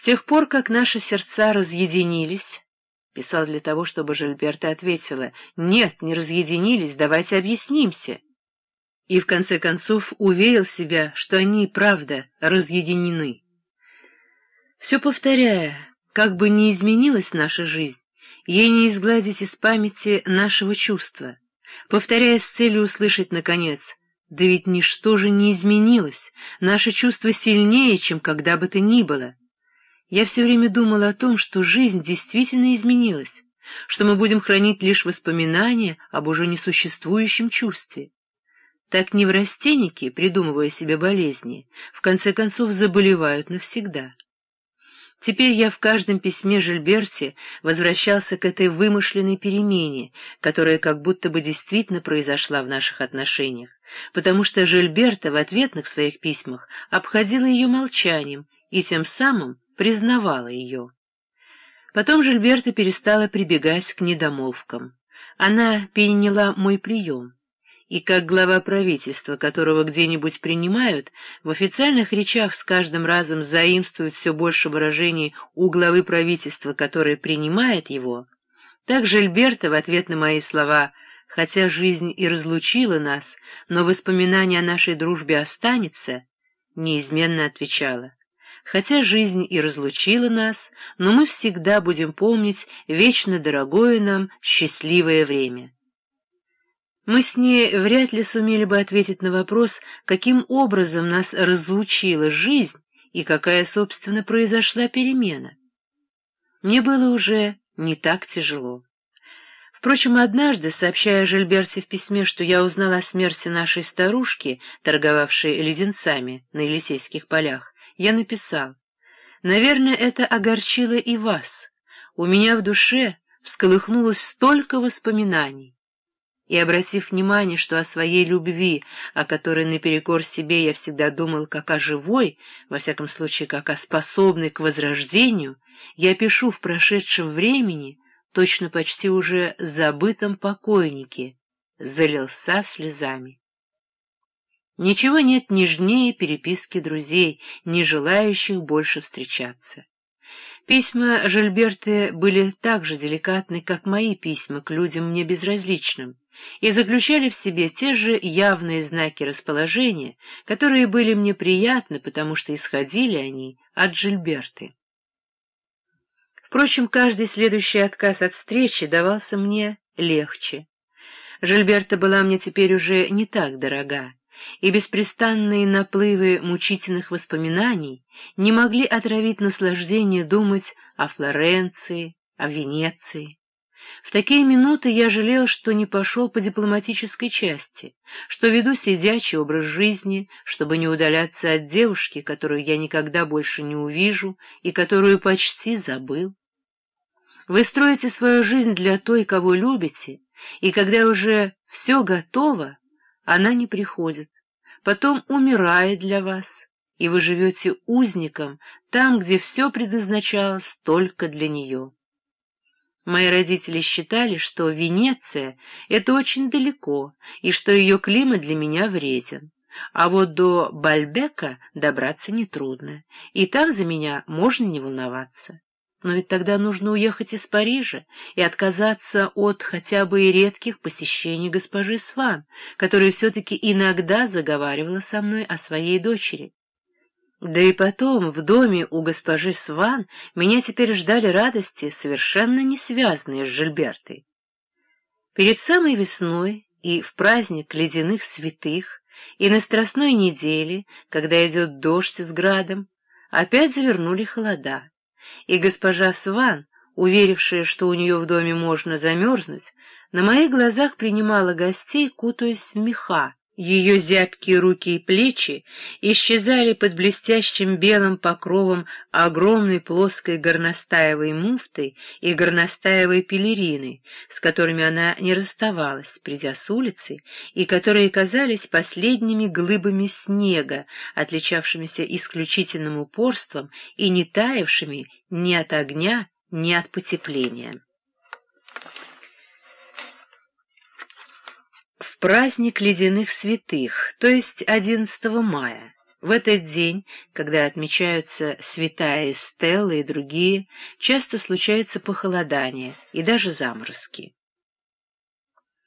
С тех пор, как наши сердца разъединились, писал для того, чтобы Жильберта ответила, «Нет, не разъединились, давайте объяснимся». И в конце концов уверил себя, что они, правда, разъединены. Все повторяя, как бы ни изменилась наша жизнь, ей не изгладить из памяти нашего чувства, повторяя с целью услышать, наконец, «Да ведь ничто же не изменилось, наше чувство сильнее, чем когда бы то ни было». Я все время думала о том, что жизнь действительно изменилась, что мы будем хранить лишь воспоминания об уже несуществующем чувстве. Так неврастенники, придумывая себе болезни, в конце концов заболевают навсегда. Теперь я в каждом письме Жильберти возвращался к этой вымышленной перемене, которая как будто бы действительно произошла в наших отношениях, потому что Жильберта в ответных своих письмах обходила ее молчанием и тем самым признавала ее. Потом Жильберта перестала прибегать к недомолвкам. Она переняла мой прием. И как глава правительства, которого где-нибудь принимают, в официальных речах с каждым разом заимствуют все больше выражений у главы правительства, которое принимает его, так Жильберта в ответ на мои слова «хотя жизнь и разлучила нас, но воспоминание о нашей дружбе останется», неизменно отвечала Хотя жизнь и разлучила нас, но мы всегда будем помнить вечно дорогое нам счастливое время. Мы с ней вряд ли сумели бы ответить на вопрос, каким образом нас разлучила жизнь и какая, собственно, произошла перемена. Мне было уже не так тяжело. Впрочем, однажды, сообщая Жильберте в письме, что я узнала о смерти нашей старушки, торговавшей леденцами на Елисейских полях, я написал. Наверное, это огорчило и вас. У меня в душе всколыхнулось столько воспоминаний. И, обратив внимание, что о своей любви, о которой наперекор себе я всегда думал как о живой, во всяком случае как о способной к возрождению, я пишу в прошедшем времени, точно почти уже забытом покойнике, залился слезами. Ничего нет нежнее переписки друзей, не желающих больше встречаться. Письма Жильберты были так же деликатны, как мои письма к людям мне безразличным, и заключали в себе те же явные знаки расположения, которые были мне приятны, потому что исходили они от Жильберты. Впрочем, каждый следующий отказ от встречи давался мне легче. Жильберта была мне теперь уже не так дорога и беспрестанные наплывы мучительных воспоминаний не могли отравить наслаждение думать о Флоренции, о Венеции. В такие минуты я жалел, что не пошел по дипломатической части, что веду сидячий образ жизни, чтобы не удаляться от девушки, которую я никогда больше не увижу и которую почти забыл. Вы строите свою жизнь для той, кого любите, и когда уже все готово, она не приходит, потом умирает для вас, и вы живете узником там, где все предназначалось только для нее. Мои родители считали, что Венеция — это очень далеко, и что ее климат для меня вреден. А вот до Бальбека добраться нетрудно, и там за меня можно не волноваться. Но ведь тогда нужно уехать из Парижа и отказаться от хотя бы и редких посещений госпожи Сван, которая все-таки иногда заговаривала со мной о своей дочери. Да и потом, в доме у госпожи Сван меня теперь ждали радости, совершенно не связанные с Жильбертой. Перед самой весной и в праздник ледяных святых, и на страстной неделе, когда идет дождь с градом, опять завернули холода и госпожа Сван, уверившая, что у нее в доме можно замерзнуть, на моих глазах принимала гостей, кутаясь в меха, ее зябкие руки и плечи исчезали под блестящим белым покровом огромной плоской горностаевой муфты и горностаевой пелерины, с которыми она не расставалась, придя с улицы, и которые казались последними глыбами снега, отличавшимися исключительным упорством и не таявшими ни от огня, ни от потепления. В праздник ледяных святых, то есть 11 мая, В этот день, когда отмечаются святая Стелла и другие, часто случаются похолодания и даже заморозки.